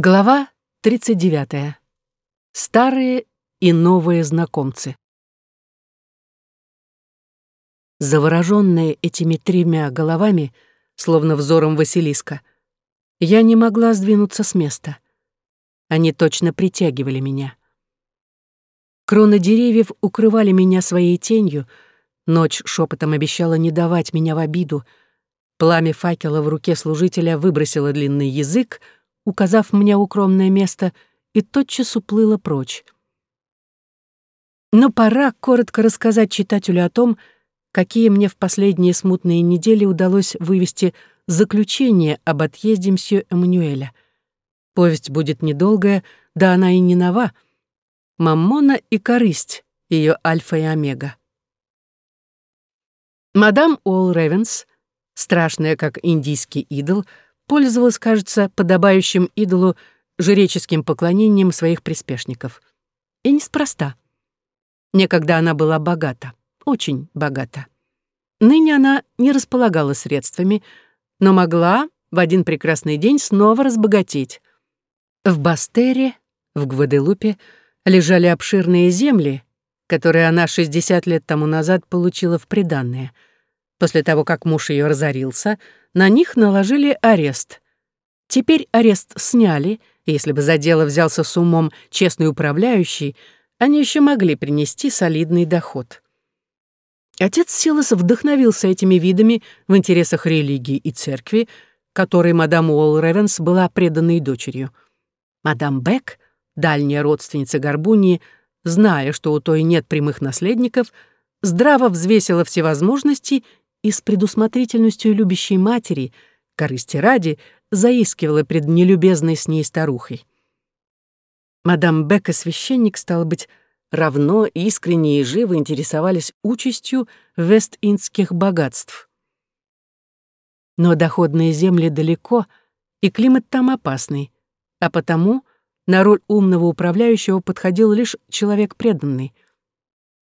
Глава 39. Старые и новые знакомцы. Заворожённая этими тремя головами, словно взором Василиска, я не могла сдвинуться с места. Они точно притягивали меня. Кроны деревьев укрывали меня своей тенью, ночь шепотом обещала не давать меня в обиду, пламя факела в руке служителя выбросило длинный язык — указав мне укромное место, и тотчас уплыла прочь. Но пора коротко рассказать читателю о том, какие мне в последние смутные недели удалось вывести заключение об отъезде мсье Эммануэля. Повесть будет недолгая, да она и не нова. Маммона и корысть — ее альфа и омега. Мадам Уолл Ревенс, страшная как индийский идол — пользовалась, кажется, подобающим идолу жреческим поклонением своих приспешников. И неспроста. Некогда она была богата, очень богата. Ныне она не располагала средствами, но могла в один прекрасный день снова разбогатеть. В Бастере, в Гваделупе, лежали обширные земли, которые она 60 лет тому назад получила в приданное — После того, как муж ее разорился, на них наложили арест. Теперь арест сняли, и если бы за дело взялся с умом честный управляющий, они еще могли принести солидный доход. Отец Силас вдохновился этими видами в интересах религии и церкви, которой мадам Уолл Ревенс была преданной дочерью. Мадам Бек, дальняя родственница Горбунии, зная, что у той нет прямых наследников, здраво взвесила все возможности и с предусмотрительностью любящей матери, корысти ради, заискивала пред нелюбезной с ней старухой. Мадам Бек и священник, стало быть, равно искренне и живо интересовались участью вест-индских богатств. Но доходные земли далеко, и климат там опасный, а потому на роль умного управляющего подходил лишь человек преданный.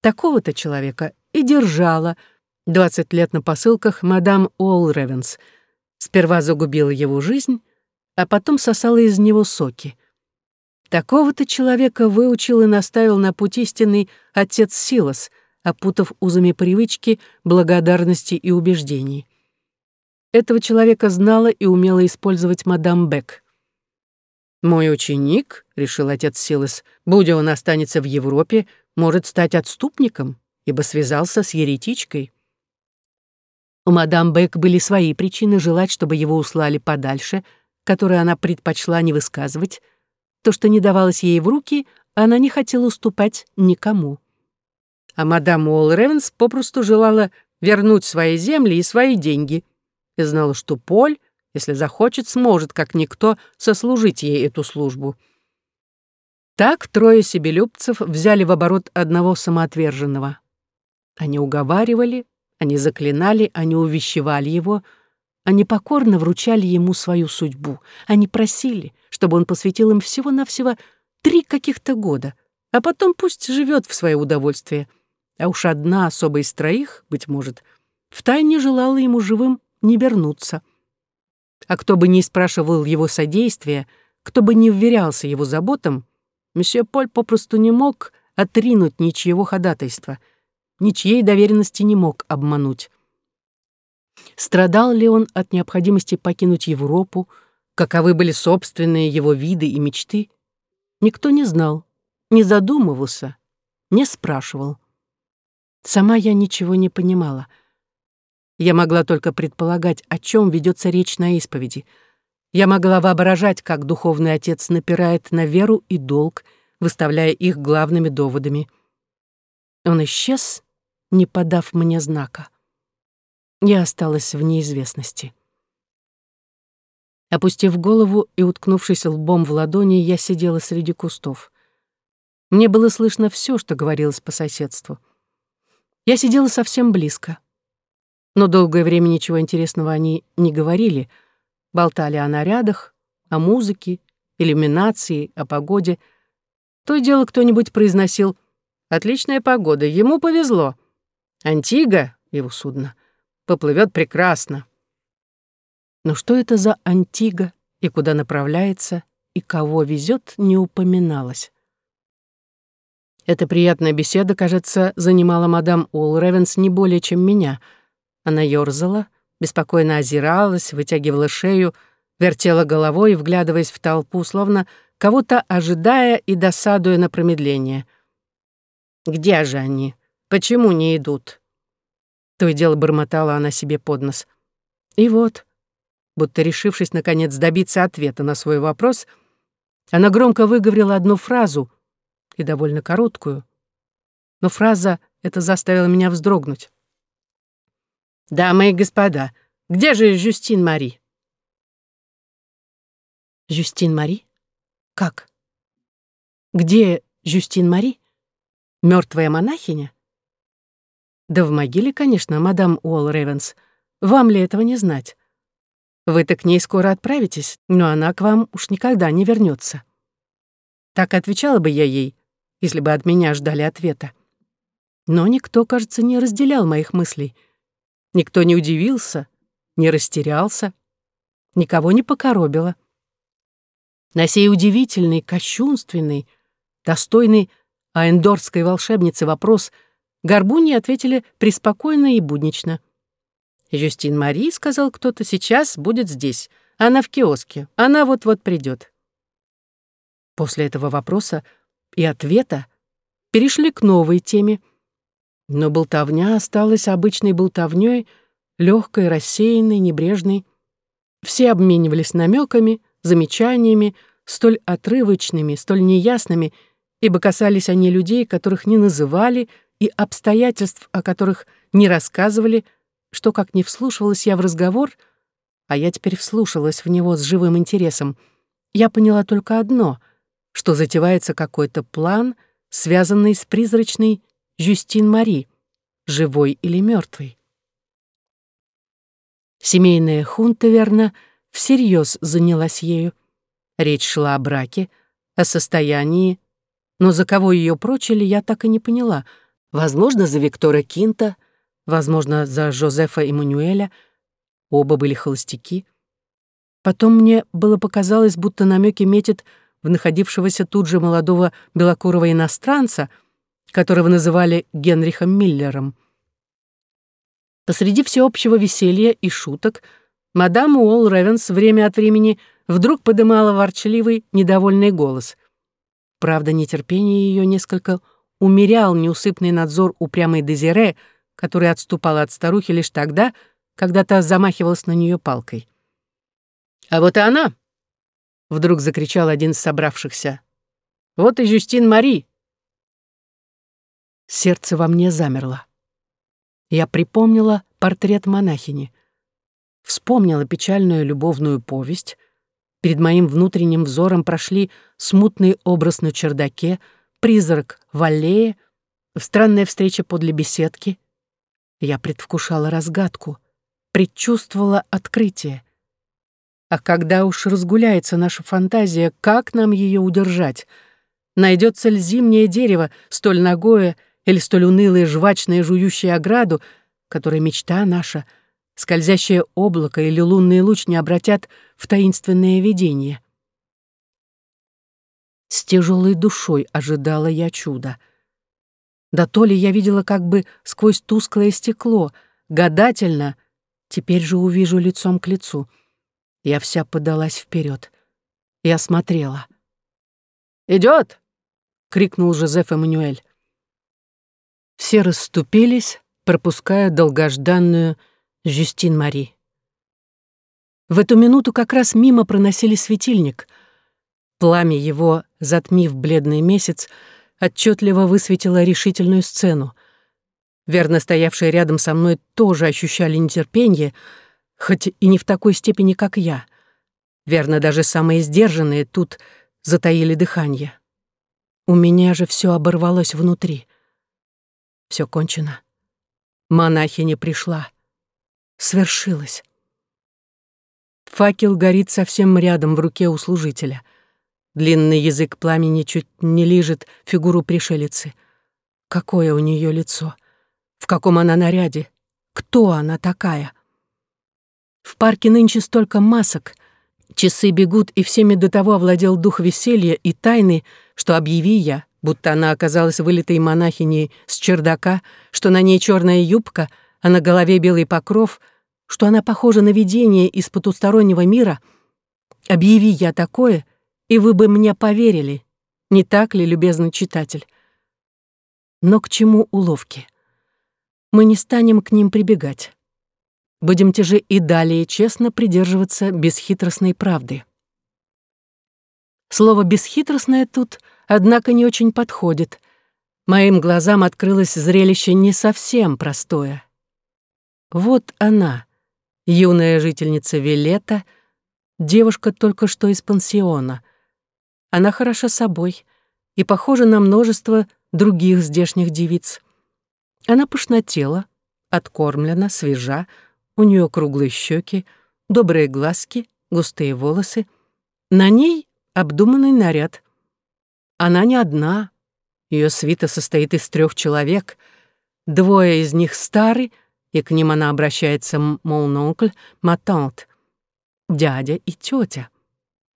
Такого-то человека и держала — 20 лет на посылках мадам Уолл-Ревенс. Сперва загубила его жизнь, а потом сосала из него соки. Такого-то человека выучил и наставил на путь истинный отец Силас, опутав узами привычки, благодарности и убеждений. Этого человека знала и умела использовать мадам Бек. «Мой ученик», — решил отец Силас, — «будь он останется в Европе, может стать отступником, ибо связался с еретичкой». У мадам Бек были свои причины желать, чтобы его услали подальше, которые она предпочла не высказывать. То, что не давалось ей в руки, она не хотела уступать никому. А мадам Уолл Ревенс попросту желала вернуть свои земли и свои деньги. И знала, что Поль, если захочет, сможет, как никто, сослужить ей эту службу. Так трое себелюбцев взяли в оборот одного самоотверженного. Они уговаривали, они заклинали, они увещевали его, они покорно вручали ему свою судьбу. Они просили, чтобы он посвятил им всего-навсего три каких-то года, а потом пусть живет в свое удовольствие. А уж одна особа из троих, быть может, втайне желала ему живым не вернуться. А кто бы ни спрашивал его содействия, кто бы не вверялся его заботам, месье Поль попросту не мог отринуть ничьего ходатайства — ничьей доверенности не мог обмануть. Страдал ли он от необходимости покинуть Европу, каковы были собственные его виды и мечты, никто не знал, не задумывался, не спрашивал. Сама я ничего не понимала. Я могла только предполагать, о чем ведется речь на исповеди. Я могла воображать, как духовный отец напирает на веру и долг, выставляя их главными доводами. Он исчез, не подав мне знака. Я осталась в неизвестности. Опустив голову и уткнувшись лбом в ладони, я сидела среди кустов. Мне было слышно все, что говорилось по соседству. Я сидела совсем близко. Но долгое время ничего интересного они не говорили. Болтали о нарядах, о музыке, иллюминации, о погоде. То дело кто-нибудь произносил «Отличная погода, ему повезло». Антига, его судно, поплывет прекрасно. Но что это за Антига и куда направляется, и кого везет, не упоминалось. Эта приятная беседа, кажется, занимала мадам Уолл Ревенс не более, чем меня. Она ёрзала, беспокойно озиралась, вытягивала шею, вертела головой, вглядываясь в толпу, словно кого-то ожидая и досадуя на промедление. «Где же они? Почему не идут?» То и дело бормотала она себе под нос. И вот, будто решившись, наконец, добиться ответа на свой вопрос, она громко выговорила одну фразу, и довольно короткую. Но фраза эта заставила меня вздрогнуть. «Дамы и господа, где же Жюстин Мари?» «Жюстин Мари? Как? Где Жюстин Мари? Мертвая монахиня?» «Да в могиле, конечно, мадам Уолл Ревенс. Вам ли этого не знать? Вы-то к ней скоро отправитесь, но она к вам уж никогда не вернется. Так отвечала бы я ей, если бы от меня ждали ответа. Но никто, кажется, не разделял моих мыслей. Никто не удивился, не растерялся, никого не покоробило. На сей удивительный, кощунственный, достойный аэндорской волшебницы вопрос горбуни ответили преспокойно и буднично. «Юстин Мари, — сказал кто-то, — сейчас будет здесь. Она в киоске. Она вот-вот придет. После этого вопроса и ответа перешли к новой теме. Но болтовня осталась обычной болтовней, легкой, рассеянной, небрежной. Все обменивались намеками, замечаниями, столь отрывочными, столь неясными, ибо касались они людей, которых не называли, и обстоятельств, о которых не рассказывали, что, как не вслушивалась я в разговор, а я теперь вслушалась в него с живым интересом, я поняла только одно — что затевается какой-то план, связанный с призрачной Жюстин Мари, живой или мертвой. Семейная хунта, верно, всерьез занялась ею. Речь шла о браке, о состоянии, но за кого ее прочили, я так и не поняла. Возможно, за Виктора Кинта, возможно, за Жозефа Эммануэля. Оба были холостяки. Потом мне было показалось, будто намеки метит в находившегося тут же молодого белокурого иностранца, которого называли Генрихом Миллером. Посреди всеобщего веселья и шуток мадам Уолл Ревенс время от времени вдруг подымала ворчливый, недовольный голос. Правда, нетерпение ее несколько умерял неусыпный надзор упрямой Дезире, который отступал от старухи лишь тогда, когда та замахивалась на нее палкой. «А вот и она!» Вдруг закричал один из собравшихся. «Вот и Жюстин Мари!» Сердце во мне замерло. Я припомнила портрет монахини. Вспомнила печальную любовную повесть. Перед моим внутренним взором прошли смутный образ на чердаке, призрак в аллее, странная встреча подле беседки. Я предвкушала разгадку, предчувствовала открытие. А когда уж разгуляется наша фантазия, как нам ее удержать? Найдется ли зимнее дерево, столь ногое или столь унылое, жвачное, жующее ограду, которое мечта наша, скользящее облако или лунный луч не обратят в таинственное видение? С тяжелой душой ожидала я чуда. Да то ли я видела как бы сквозь тусклое стекло, гадательно, теперь же увижу лицом к лицу — я вся подалась вперед. Я смотрела. «Идет!» — крикнул Жозеф Эммануэль. Все расступились, пропуская долгожданную Жюстин Мари. В эту минуту как раз мимо проносили светильник. Пламя его, затмив бледный месяц, отчетливо высветило решительную сцену. Верно стоявшие рядом со мной тоже ощущали нетерпение — хоть и не в такой степени, как я. Верно, даже самые сдержанные тут затаили дыхание. У меня же все оборвалось внутри. Все кончено. Монахиня пришла. Свершилось. Факел горит совсем рядом в руке у служителя. Длинный язык пламени чуть не лижет фигуру пришелицы. Какое у нее лицо? В каком она наряде? Кто она такая? В парке нынче столько масок, Часы бегут, и всеми до того овладел дух веселья и тайны, что объяви я, будто она оказалась вылитой монахиней с чердака, что на ней черная юбка, а на голове белый покров, что она похожа на видение из потустороннего мира. Объяви я такое, и вы бы мне поверили. Не так ли, любезный читатель? Но к чему уловки? Мы не станем к ним прибегать. Будемте же и далее честно придерживаться бесхитростной правды. Слово «бесхитростное» тут, однако, не очень подходит. Моим глазам открылось зрелище не совсем простое. Вот она, юная жительница Вилета, девушка только что из пансиона. Она хороша собой и похожа на множество других здешних девиц. Она пышнотела, откормлена, свежа, у нее круглые щеки, добрые глазки, густые волосы. На ней обдуманный наряд. Она не одна. Ее свита состоит из трех человек. Двое из них стары, и к ним она обращается «mon oncle», «ma tante», дядя и тетя.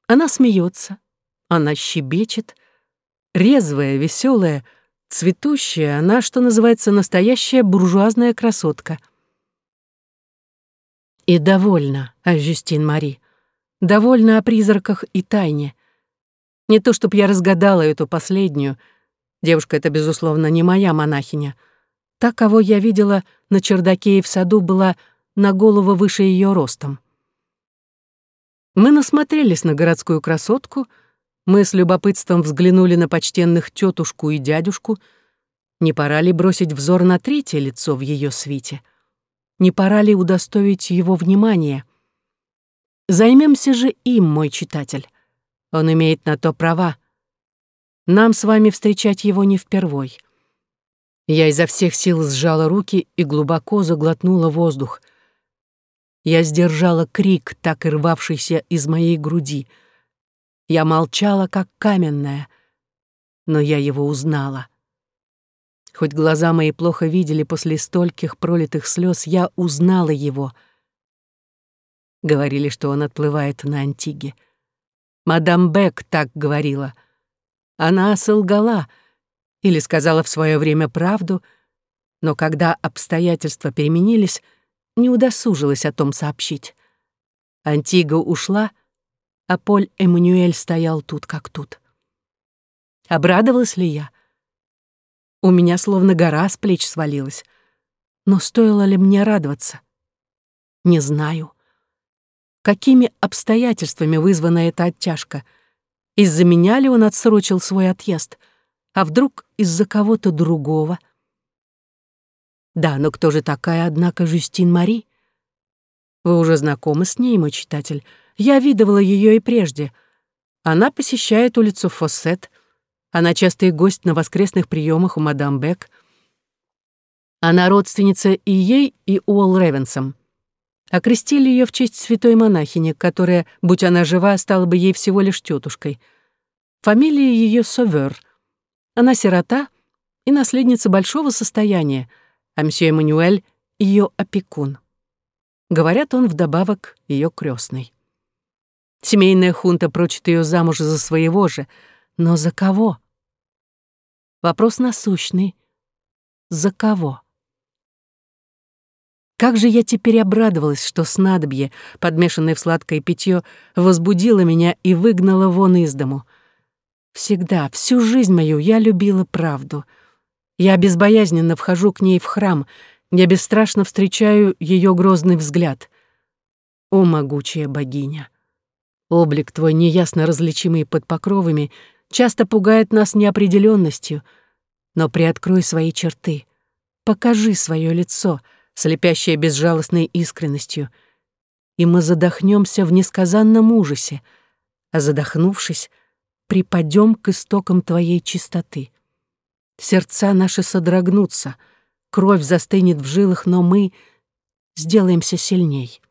Она смеется, она щебечет, резвая, веселая, цветущая, она, что называется, настоящая буржуазная красотка — и довольна, Жюстин Мари. Довольна о призраках и тайне. Не то, чтоб я разгадала эту последнюю. Девушка эта, безусловно, не моя монахиня. Та, кого я видела на чердаке и в саду, была на голову выше ее ростом. Мы насмотрелись на городскую красотку, мы с любопытством взглянули на почтенных тетушку и дядюшку. Не пора ли бросить взор на третье лицо в ее свите — не пора ли удостоить его внимания? Займемся же им, мой читатель. Он имеет на то права. Нам с вами встречать его не впервой. Я изо всех сил сжала руки и глубоко заглотнула воздух. Я сдержала крик, так и рвавшийся из моей груди. Я молчала, как каменная, но я его узнала. Хоть глаза мои плохо видели после стольких пролитых слез, я узнала его. Говорили, что он отплывает на Антиге. Мадам Бек так говорила. Она солгала или сказала в свое время правду, но когда обстоятельства переменились, не удосужилась о том сообщить. Антига ушла, а Поль Эммануэль стоял тут как тут. Обрадовалась ли я? У меня словно гора с плеч свалилась. Но стоило ли мне радоваться? Не знаю. Какими обстоятельствами вызвана эта оттяжка? Из-за меня ли он отсрочил свой отъезд? А вдруг из-за кого-то другого? Да, но кто же такая, однако, Жюстин Мари? Вы уже знакомы с ней, мой читатель. Я видывала ее и прежде. Она посещает улицу Фоссет, она частый гость на воскресных приемах у мадам Бек. Она родственница и ей, и Уолл Ревенсом. Окрестили ее в честь святой монахини, которая, будь она жива, стала бы ей всего лишь тетушкой. Фамилия ее Совер. Она сирота и наследница большого состояния, а мсье Эммануэль — ее опекун. Говорят, он вдобавок ее крестный. Семейная хунта прочит ее замуж за своего же — но за кого? Вопрос насущный. За кого? Как же я теперь обрадовалась, что снадобье, подмешанное в сладкое питье, возбудило меня и выгнало вон из дому. Всегда, всю жизнь мою я любила правду. Я безбоязненно вхожу к ней в храм, я бесстрашно встречаю ее грозный взгляд. О, могучая богиня! Облик твой, неясно различимый под покровами, часто пугает нас неопределенностью, но приоткрой свои черты, покажи свое лицо, слепящее безжалостной искренностью, и мы задохнемся в несказанном ужасе, а задохнувшись, припадем к истокам твоей чистоты. Сердца наши содрогнутся, кровь застынет в жилах, но мы сделаемся сильней.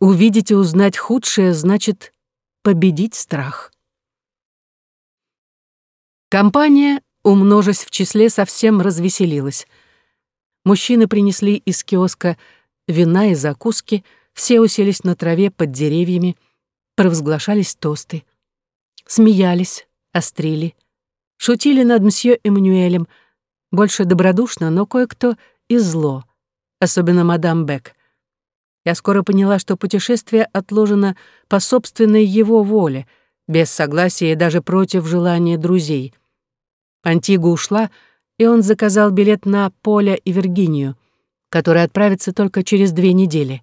Увидеть и узнать худшее значит победить страх. Компания, умножась в числе, совсем развеселилась. Мужчины принесли из киоска вина и закуски, все уселись на траве под деревьями. провозглашались тосты. Смеялись, острили, шутили над мсье Эммануэлем, больше добродушно, но кое-кто и зло, особенно мадам Бек. Я скоро поняла, что путешествие отложено по собственной его воле, без согласия и даже против желания друзей. Антигу ушла, и он заказал билет на Поля и Виргинию, который отправится только через две недели.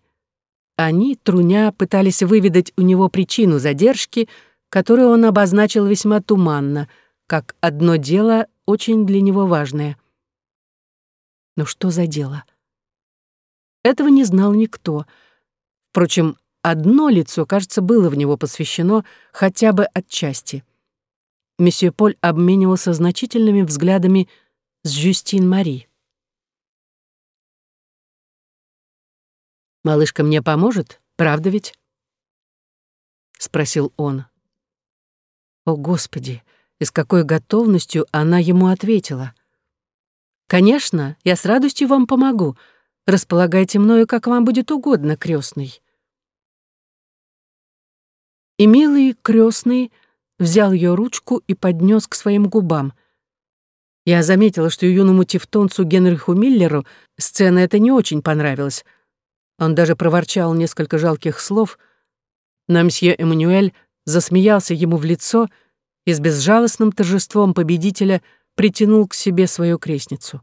Они, труня, пытались выведать у него причину задержки, которую он обозначил весьма туманно, как одно дело очень для него важное. Но что за дело? Этого не знал никто. Впрочем, одно лицо, кажется, было в него посвящено хотя бы отчасти. Месье Поль обменивался значительными взглядами с Жюстин Мари. «Малышка мне поможет, правда ведь?» — спросил он. О, Господи, и с какой готовностью она ему ответила. «Конечно, я с радостью вам помогу. Располагайте мною, как вам будет угодно, крестный. И милый крестный взял ее ручку и поднес к своим губам. Я заметила, что юному тевтонцу Генриху Миллеру сцена эта не очень понравилась — он даже проворчал несколько жалких слов, но мсье Эммануэль засмеялся ему в лицо и с безжалостным торжеством победителя притянул к себе свою крестницу.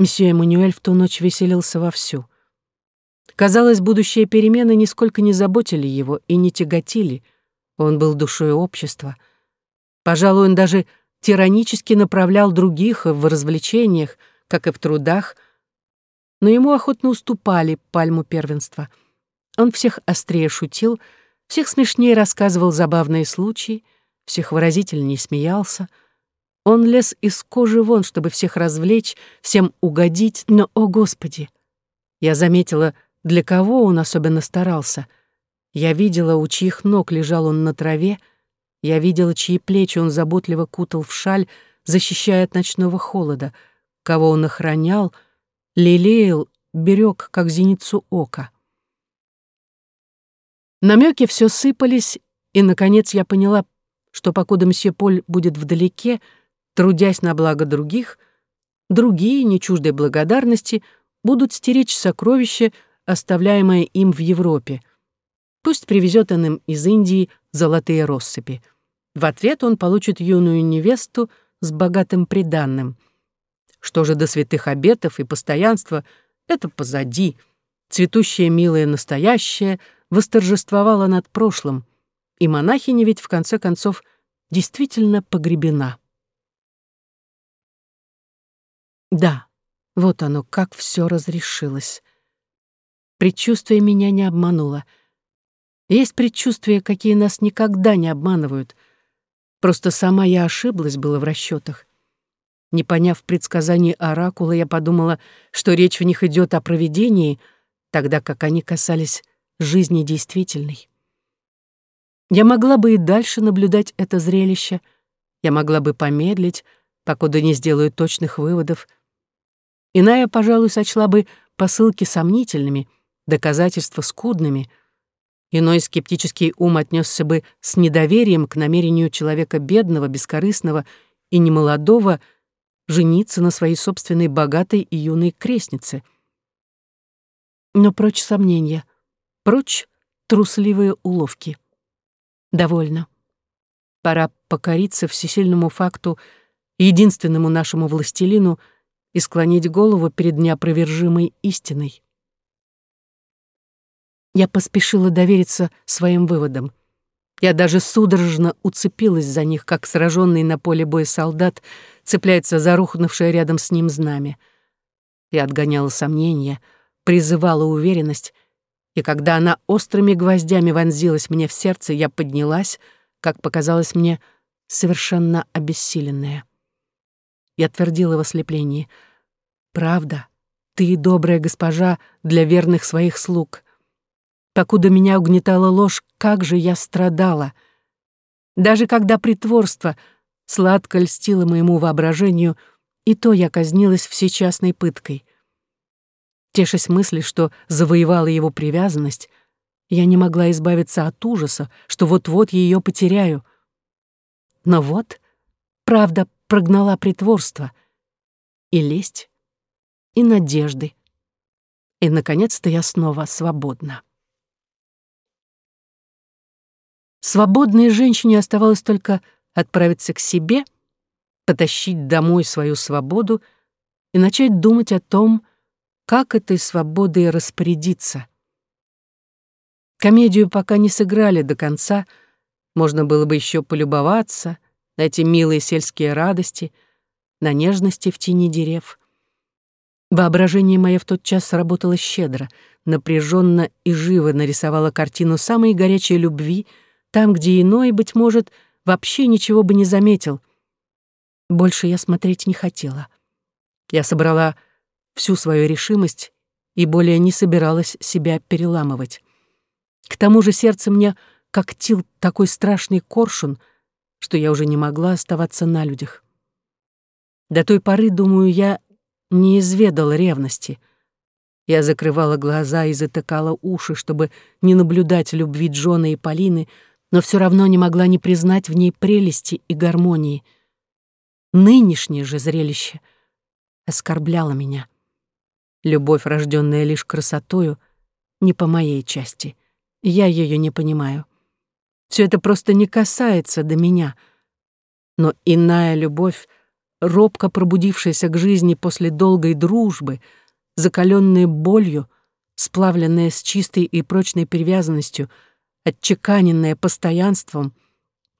Мсье Эммануэль в ту ночь веселился вовсю. Казалось, будущие перемены нисколько не заботили его и не тяготили. Он был душой общества. Пожалуй, он даже тиранически направлял других в развлечениях, как и в трудах — но ему охотно уступали пальму первенства. Он всех острее шутил, всех смешнее рассказывал забавные случаи, всех выразительнее смеялся. Он лез из кожи вон, чтобы всех развлечь, всем угодить, но, о Господи! Я заметила, для кого он особенно старался. Я видела, у чьих ног лежал он на траве, я видела, чьи плечи он заботливо кутал в шаль, защищая от ночного холода, кого он охранял — лелеял, берег, как зеницу ока. Намеки все сыпались, и, наконец, я поняла, что покуда мсье Поль будет вдалеке, трудясь на благо других, другие, не чуждой благодарности, будут стеречь сокровища, оставляемое им в Европе. Пусть привезет он им из Индии золотые россыпи. В ответ он получит юную невесту с богатым приданным — что же до святых обетов и постоянства, это позади. Цветущее милое настоящее восторжествовало над прошлым, и монахиня ведь в конце концов действительно погребена. Да, вот оно, как все разрешилось. Предчувствие меня не обмануло. Есть предчувствия, какие нас никогда не обманывают. Просто сама я ошиблась было в расчетах. Не поняв предсказаний Оракула, я подумала, что речь в них идет о провидении, тогда как они касались жизни действительной. Я могла бы и дальше наблюдать это зрелище, я могла бы помедлить, покуда не сделаю точных выводов. Иная, пожалуй, сочла бы посылки сомнительными, доказательства скудными. Иной скептический ум отнесся бы с недоверием к намерению человека бедного, бескорыстного и немолодого, жениться на своей собственной богатой и юной крестнице. Но прочь сомнения, прочь трусливые уловки. Довольно. Пора покориться всесильному факту, единственному нашему властелину, и склонить голову перед неопровержимой истиной. Я поспешила довериться своим выводам. Я даже судорожно уцепилась за них, как сраженный на поле боя солдат цепляется за рухнувшее рядом с ним знамя. Я отгоняла сомнения, призывала уверенность, и когда она острыми гвоздями вонзилась мне в сердце, я поднялась, как показалось мне, совершенно обессиленная. Я твердила в ослеплении. «Правда, ты, добрая госпожа, для верных своих слуг. Покуда меня угнетала ложь, как же я страдала. Даже когда притворство сладко льстило моему воображению, и то я казнилась всечастной пыткой. Тешась мысли, что завоевала его привязанность, Я не могла избавиться от ужаса, что вот-вот ее потеряю. Но вот правда прогнала притворство и лесть, и надежды. И, наконец-то, я снова свободна. Свободной женщине оставалось только отправиться к себе, потащить домой свою свободу и начать думать о том, как этой свободой распорядиться. Комедию пока не сыграли до конца, можно было бы еще полюбоваться на эти милые сельские радости, на нежности в тени дерев. Воображение мое в тот час работало щедро, напряженно и живо нарисовало картину самой горячей любви, там, где иной, быть может, вообще ничего бы не заметил. Больше я смотреть не хотела. Я собрала всю свою решимость и более не собиралась себя переламывать. К тому же сердце мне когтил такой страшный коршун, что я уже не могла оставаться на людях. До той поры, думаю, я не изведал ревности. Я закрывала глаза и затыкала уши, чтобы не наблюдать любви Джона и Полины, но все равно не могла не признать в ней прелести и гармонии. Нынешнее же зрелище оскорбляло меня. Любовь, рожденная лишь красотою, не по моей части. Я ее не понимаю. Все это просто не касается до меня. Но иная любовь робко пробудившаяся к жизни после долгой дружбы, закаленная болью, сплавленная с чистой и прочной привязанностью, отчеканенная постоянством,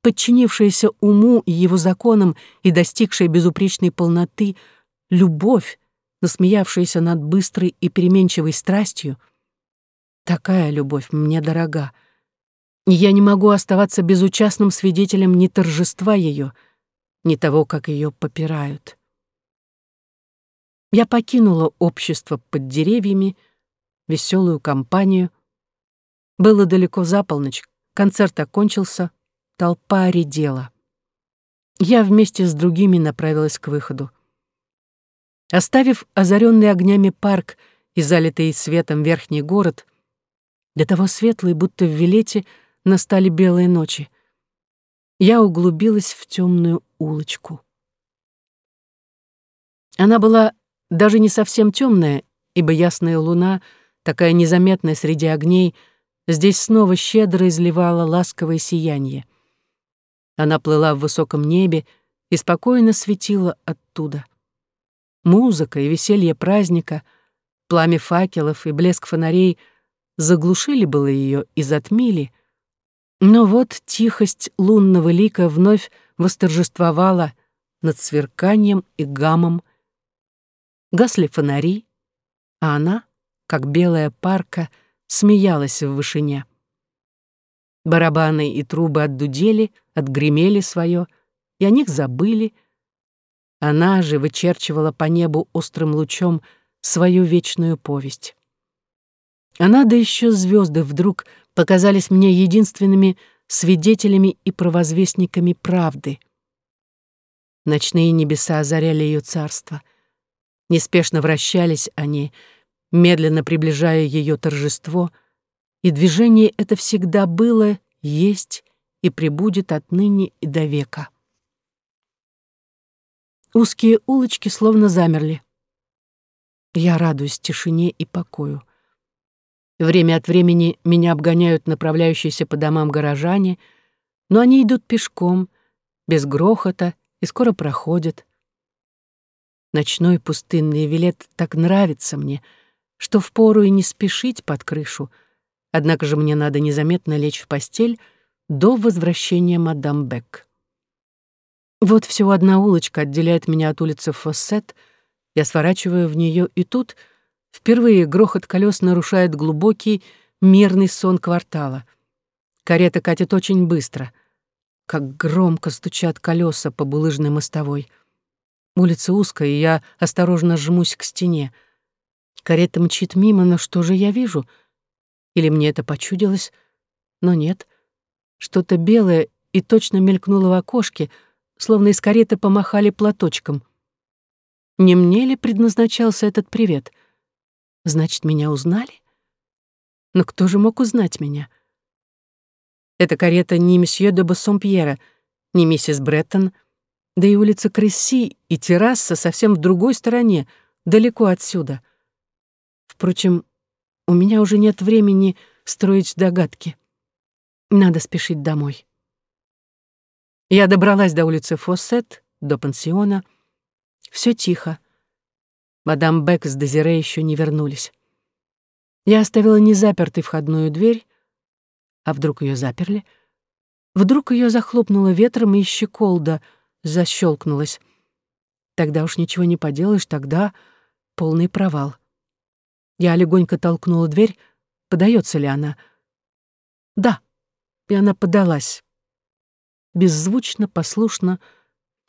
подчинившаяся уму и его законам и достигшая безупречной полноты, любовь, насмеявшаяся над быстрой и переменчивой страстью, такая любовь мне дорога. Я не могу оставаться безучастным свидетелем ни торжества ее — ни того, как ее попирают. Я покинула общество под деревьями, веселую компанию. Было далеко за полночь, концерт окончился, толпа редела. Я вместе с другими направилась к выходу. Оставив озаренный огнями парк и залитый светом верхний город, до того светлый, будто в Вилете настали белые ночи — я углубилась в темную улочку. Она была даже не совсем темная, ибо ясная луна, такая незаметная среди огней, здесь снова щедро изливала ласковое сияние. Она плыла в высоком небе и спокойно светила оттуда. Музыка и веселье праздника, пламя факелов и блеск фонарей заглушили было ее и затмили — но вот тихость лунного лика вновь восторжествовала над сверканием и гамом. Гасли фонари, а она, как белая парка, смеялась в вышине. Барабаны и трубы отдудели, отгремели свое, и о них забыли. Она же вычерчивала по небу острым лучом свою вечную повесть. Она да еще звезды вдруг показались мне единственными свидетелями и провозвестниками правды. Ночные небеса озаряли ее царство. Неспешно вращались они, медленно приближая ее торжество, и движение это всегда было, есть и пребудет отныне и до века. Узкие улочки словно замерли. Я радуюсь тишине и покою. Время от времени меня обгоняют направляющиеся по домам горожане, но они идут пешком, без грохота, и скоро проходят. Ночной пустынный вилет так нравится мне, что впору и не спешить под крышу, однако же мне надо незаметно лечь в постель до возвращения мадам Бек. Вот всего одна улочка отделяет меня от улицы Фоссет, я сворачиваю в нее и тут — Впервые грохот колес нарушает глубокий, мирный сон квартала. Карета катит очень быстро. Как громко стучат колеса по булыжной мостовой. Улица узкая, и я осторожно жмусь к стене. Карета мчит мимо, но что же я вижу? Или мне это почудилось? Но нет. Что-то белое и точно мелькнуло в окошке, словно из кареты помахали платочком. Не мне ли предназначался этот привет — Значит, меня узнали? Но кто же мог узнать меня? Эта карета не месье де Бассомпьера, не миссис Бреттон, да и улица Кресси и терраса совсем в другой стороне, далеко отсюда. Впрочем, у меня уже нет времени строить догадки. Надо спешить домой. Я добралась до улицы Фоссет, до пансиона. Все тихо. Мадам Бек с Дезире еще не вернулись. Я оставила незапертой входную дверь, а вдруг ее заперли? Вдруг ее захлопнуло ветром, и щеколда защелкнулась. Тогда уж ничего не поделаешь, тогда полный провал. Я легонько толкнула дверь, подается ли она. Да, и она подалась. Беззвучно, послушно,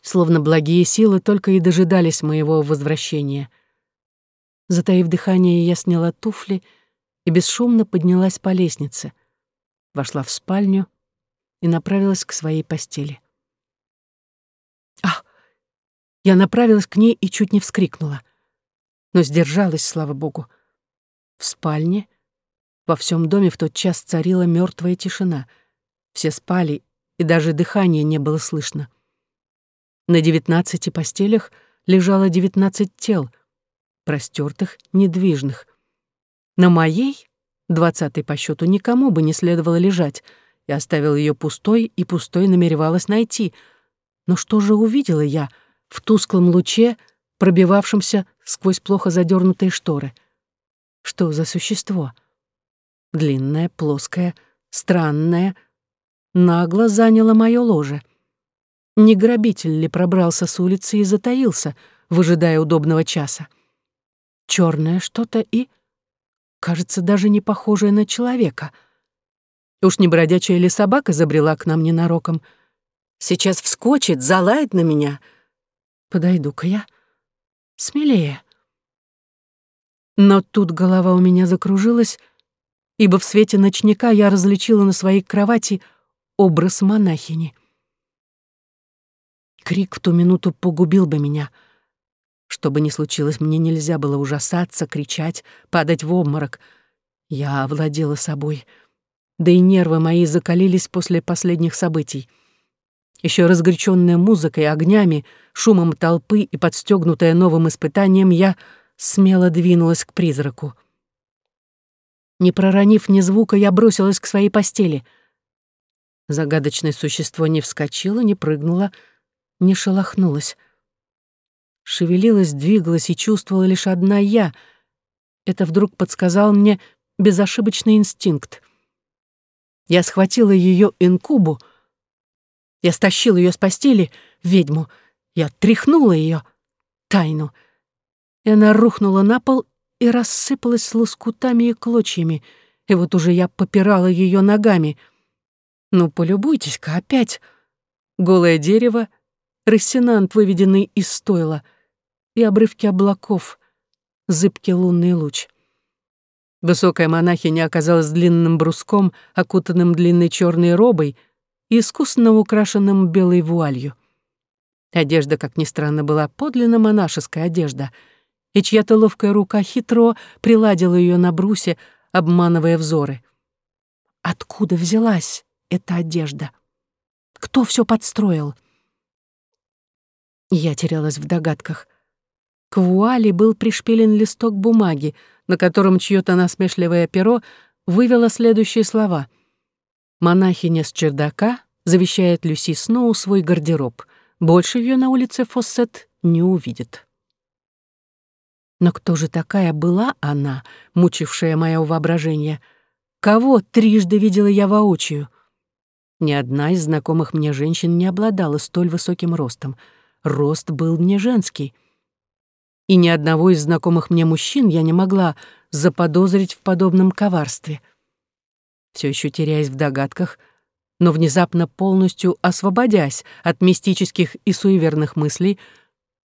словно благие силы только и дожидались моего возвращения. Затаив дыхание, я сняла туфли и бесшумно поднялась по лестнице, вошла в спальню и направилась к своей постели. Ах! Я направилась к ней и чуть не вскрикнула, но сдержалась, слава богу. В спальне, во всем доме в тот час царила мертвая тишина. Все спали, и даже дыхания не было слышно. На девятнадцати постелях лежало девятнадцать тел, простертых, недвижных. На моей, двадцатой по счету, никому бы не следовало лежать. Я оставила ее пустой, и пустой намеревалась найти. Но что же увидела я в тусклом луче, пробивавшемся сквозь плохо задернутые шторы? Что за существо? Длинное, плоское, странное, нагло заняло мое ложе. Не грабитель ли пробрался с улицы и затаился, выжидая удобного часа? Черное что-то и, кажется, даже не похожее на человека. Уж не бродячая ли собака забрела к нам ненароком. Сейчас вскочит, залает на меня. Подойду-ка я. Смелее. Но тут голова у меня закружилась, ибо в свете ночника я различила на своей кровати образ монахини. Крик в ту минуту погубил бы меня. Что бы ни случилось, мне нельзя было ужасаться, кричать, падать в обморок. Я овладела собой. Да и нервы мои закалились после последних событий. Еще разгоряченная музыкой, огнями, шумом толпы и подстегнутая новым испытанием, я смело двинулась к призраку. Не проронив ни звука, я бросилась к своей постели. Загадочное существо не вскочило, не прыгнуло, не шелохнулось. Шевелилась, двигалась и чувствовала лишь одна я. Это вдруг подсказал мне безошибочный инстинкт. Я схватила ее инкубу, я стащила ее с постели, ведьму, я тряхнула ее тайну, и она рухнула на пол и рассыпалась лоскутами и клочьями, и вот уже я попирала ее ногами. Ну, полюбуйтесь-ка опять. Голое дерево — рассенант, выведенный из стойла, и обрывки облаков, зыбкий лунный луч. Высокая монахиня оказалась длинным бруском, окутанным длинной черной робой и искусно украшенным белой вуалью. Одежда, как ни странно, была подлинно монашеская одежда, и чья-то ловкая рука хитро приладила ее на брусе, обманывая взоры. Откуда взялась эта одежда? Кто все подстроил? — я терялась в догадках. К вуали был пришпилен листок бумаги, на котором чьё-то насмешливое перо вывело следующие слова. «Монахиня с чердака завещает Люси Сноу свой гардероб. Больше её на улице Фоссет не увидит». Но кто же такая была она, мучившая моё воображение? Кого трижды видела я воочию? Ни одна из знакомых мне женщин не обладала столь высоким ростом — рост был не женский. И ни одного из знакомых мне мужчин я не могла заподозрить в подобном коварстве. Все еще теряясь в догадках, но внезапно полностью освободясь от мистических и суеверных мыслей,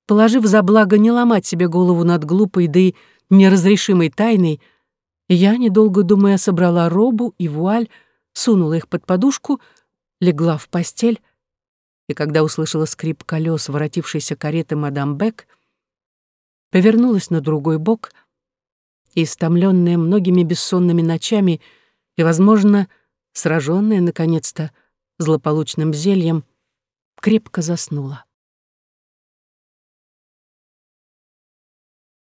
положив за благо не ломать себе голову над глупой, да и неразрешимой тайной, я, недолго думая, собрала робу и вуаль, сунула их под подушку, легла в постель, и когда услышала скрип колес воротившейся кареты мадам Бек, повернулась на другой бок и истомленная многими бессонными ночами и, возможно, сраженная наконец-то злополучным зельем, крепко заснула.